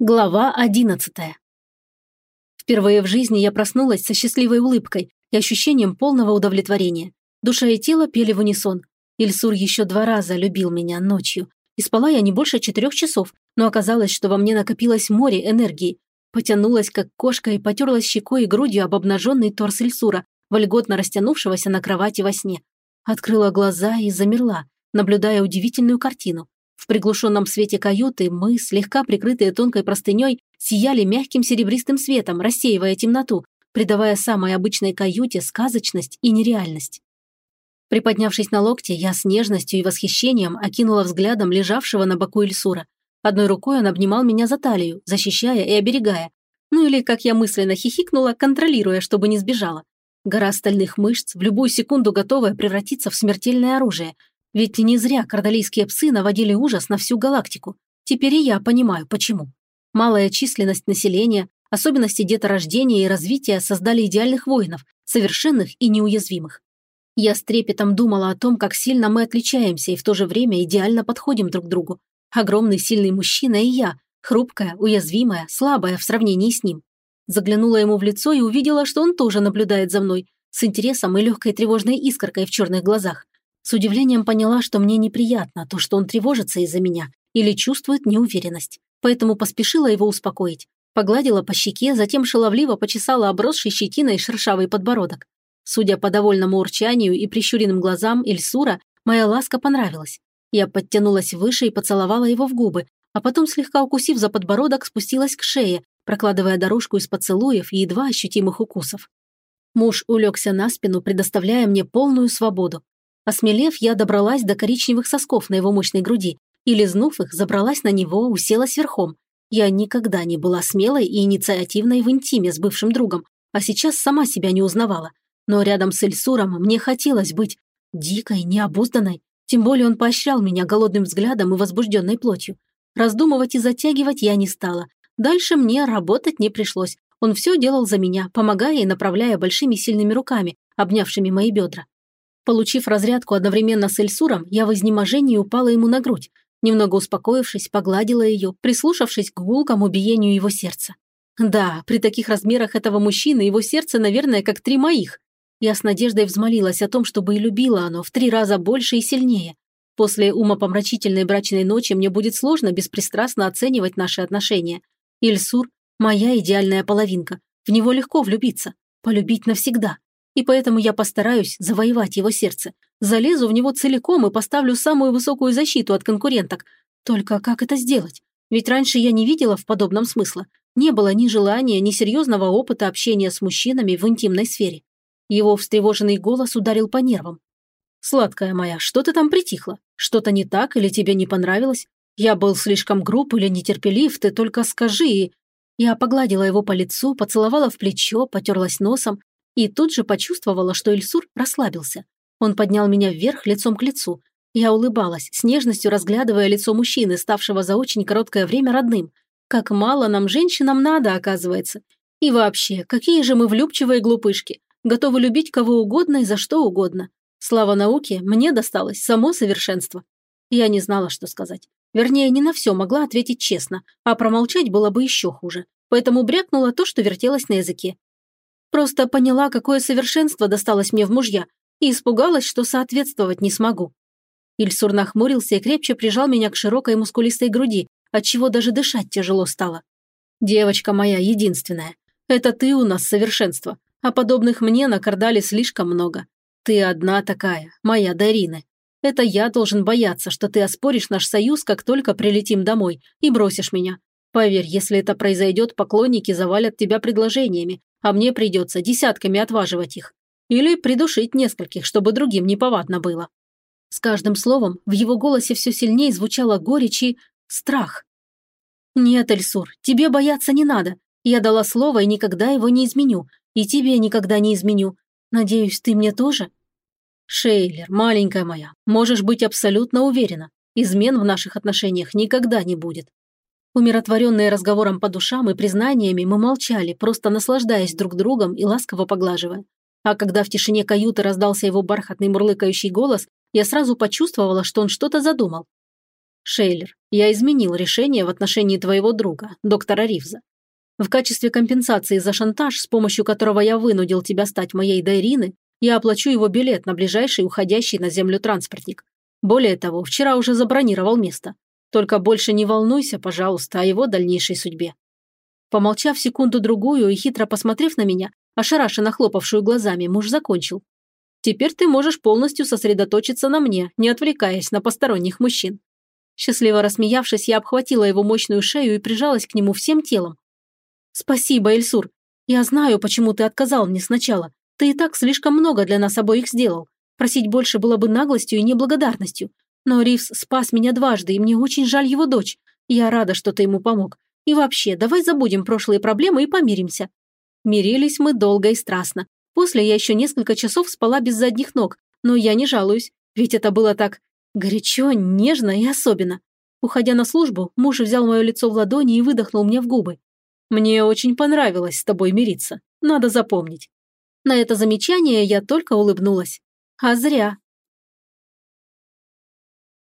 Глава одиннадцатая. Впервые в жизни я проснулась со счастливой улыбкой и ощущением полного удовлетворения. Душа и тело пели в унисон. Ильсур еще два раза любил меня ночью. И спала я не больше четырех часов, но оказалось, что во мне накопилось море энергии. Потянулась, как кошка, и потерлась щекой и грудью об обнаженный торс Ильсура, вольготно растянувшегося на кровати во сне. Открыла глаза и замерла, наблюдая удивительную картину. В приглушенном свете каюты мы, слегка прикрытые тонкой простыней, сияли мягким серебристым светом, рассеивая темноту, придавая самой обычной каюте сказочность и нереальность. Приподнявшись на локте, я с нежностью и восхищением окинула взглядом лежавшего на боку Ильсура. Одной рукой он обнимал меня за талию, защищая и оберегая. Ну или, как я мысленно хихикнула, контролируя, чтобы не сбежала. Гора стальных мышц, в любую секунду готовая превратиться в смертельное оружие, ведь не зря кардалийские псы наводили ужас на всю галактику. Теперь и я понимаю, почему. Малая численность населения, особенности деторождения и развития создали идеальных воинов, совершенных и неуязвимых. Я с трепетом думала о том, как сильно мы отличаемся и в то же время идеально подходим друг другу. Огромный сильный мужчина и я, хрупкая, уязвимая, слабая в сравнении с ним. Заглянула ему в лицо и увидела, что он тоже наблюдает за мной, с интересом и легкой тревожной искоркой в черных глазах. С удивлением поняла, что мне неприятно то, что он тревожится из-за меня или чувствует неуверенность. Поэтому поспешила его успокоить. Погладила по щеке, затем шаловливо почесала обросший щетиной шершавый подбородок. Судя по довольному урчанию и прищуренным глазам Ильсура, моя ласка понравилась. Я подтянулась выше и поцеловала его в губы, а потом, слегка укусив за подбородок, спустилась к шее, прокладывая дорожку из поцелуев и едва ощутимых укусов. Муж улегся на спину, предоставляя мне полную свободу. Осмелев, я добралась до коричневых сосков на его мощной груди и, лизнув их, забралась на него, уселась верхом. Я никогда не была смелой и инициативной в интиме с бывшим другом, а сейчас сама себя не узнавала. Но рядом с Эльсуром мне хотелось быть дикой, необузданной, тем более он поощрял меня голодным взглядом и возбужденной плотью. Раздумывать и затягивать я не стала. Дальше мне работать не пришлось. Он все делал за меня, помогая и направляя большими сильными руками, обнявшими мои бедра. Получив разрядку одновременно с Эльсуром, я в изнеможении упала ему на грудь. Немного успокоившись, погладила ее, прислушавшись к гулкому биению его сердца. Да, при таких размерах этого мужчины его сердце, наверное, как три моих. Я с надеждой взмолилась о том, чтобы и любила оно в три раза больше и сильнее. После умопомрачительной брачной ночи мне будет сложно беспристрастно оценивать наши отношения. Ильсур – моя идеальная половинка. В него легко влюбиться. Полюбить навсегда и поэтому я постараюсь завоевать его сердце. Залезу в него целиком и поставлю самую высокую защиту от конкуренток. Только как это сделать? Ведь раньше я не видела в подобном смысла. Не было ни желания, ни серьезного опыта общения с мужчинами в интимной сфере. Его встревоженный голос ударил по нервам. «Сладкая моя, что ты там притихла? Что-то не так или тебе не понравилось? Я был слишком груб или нетерпелив, ты только скажи и...» Я погладила его по лицу, поцеловала в плечо, потерлась носом, и тут же почувствовала, что Ильсур расслабился. Он поднял меня вверх лицом к лицу. Я улыбалась, с нежностью разглядывая лицо мужчины, ставшего за очень короткое время родным. Как мало нам, женщинам, надо, оказывается. И вообще, какие же мы влюбчивые глупышки. Готовы любить кого угодно и за что угодно. Слава науке, мне досталось само совершенство. Я не знала, что сказать. Вернее, не на все могла ответить честно, а промолчать было бы еще хуже. Поэтому брякнула то, что вертелось на языке. Просто поняла, какое совершенство досталось мне в мужья, и испугалась, что соответствовать не смогу. Ильсур нахмурился и крепче прижал меня к широкой мускулистой груди, отчего даже дышать тяжело стало. «Девочка моя единственная. Это ты у нас совершенство, а подобных мне на Кардале слишком много. Ты одна такая, моя Дарина. Это я должен бояться, что ты оспоришь наш союз, как только прилетим домой, и бросишь меня. Поверь, если это произойдет, поклонники завалят тебя предложениями, а мне придется десятками отваживать их. Или придушить нескольких, чтобы другим неповадно было. С каждым словом в его голосе все сильнее звучала горечь и страх. «Нет, Эльсур, тебе бояться не надо. Я дала слово и никогда его не изменю. И тебе никогда не изменю. Надеюсь, ты мне тоже?» «Шейлер, маленькая моя, можешь быть абсолютно уверена. Измен в наших отношениях никогда не будет. Умиротворенные разговором по душам и признаниями, мы молчали, просто наслаждаясь друг другом и ласково поглаживая. А когда в тишине каюты раздался его бархатный мурлыкающий голос, я сразу почувствовала, что он что-то задумал. Шейлер, я изменил решение в отношении твоего друга, доктора Ривза. В качестве компенсации за шантаж, с помощью которого я вынудил тебя стать моей Дайрины, я оплачу его билет на ближайший уходящий на землю транспортник. Более того, вчера уже забронировал место. Только больше не волнуйся, пожалуйста, о его дальнейшей судьбе». Помолчав секунду-другую и хитро посмотрев на меня, ошарашенно хлопавшую глазами, муж закончил. «Теперь ты можешь полностью сосредоточиться на мне, не отвлекаясь на посторонних мужчин». Счастливо рассмеявшись, я обхватила его мощную шею и прижалась к нему всем телом. «Спасибо, Эльсур. Я знаю, почему ты отказал мне сначала. Ты и так слишком много для нас обоих сделал. Просить больше было бы наглостью и неблагодарностью. Но Ривз спас меня дважды, и мне очень жаль его дочь. Я рада, что ты ему помог. И вообще, давай забудем прошлые проблемы и помиримся». Мирились мы долго и страстно. После я еще несколько часов спала без задних ног, но я не жалуюсь, ведь это было так горячо, нежно и особенно. Уходя на службу, муж взял мое лицо в ладони и выдохнул мне в губы. «Мне очень понравилось с тобой мириться. Надо запомнить». На это замечание я только улыбнулась. А зря.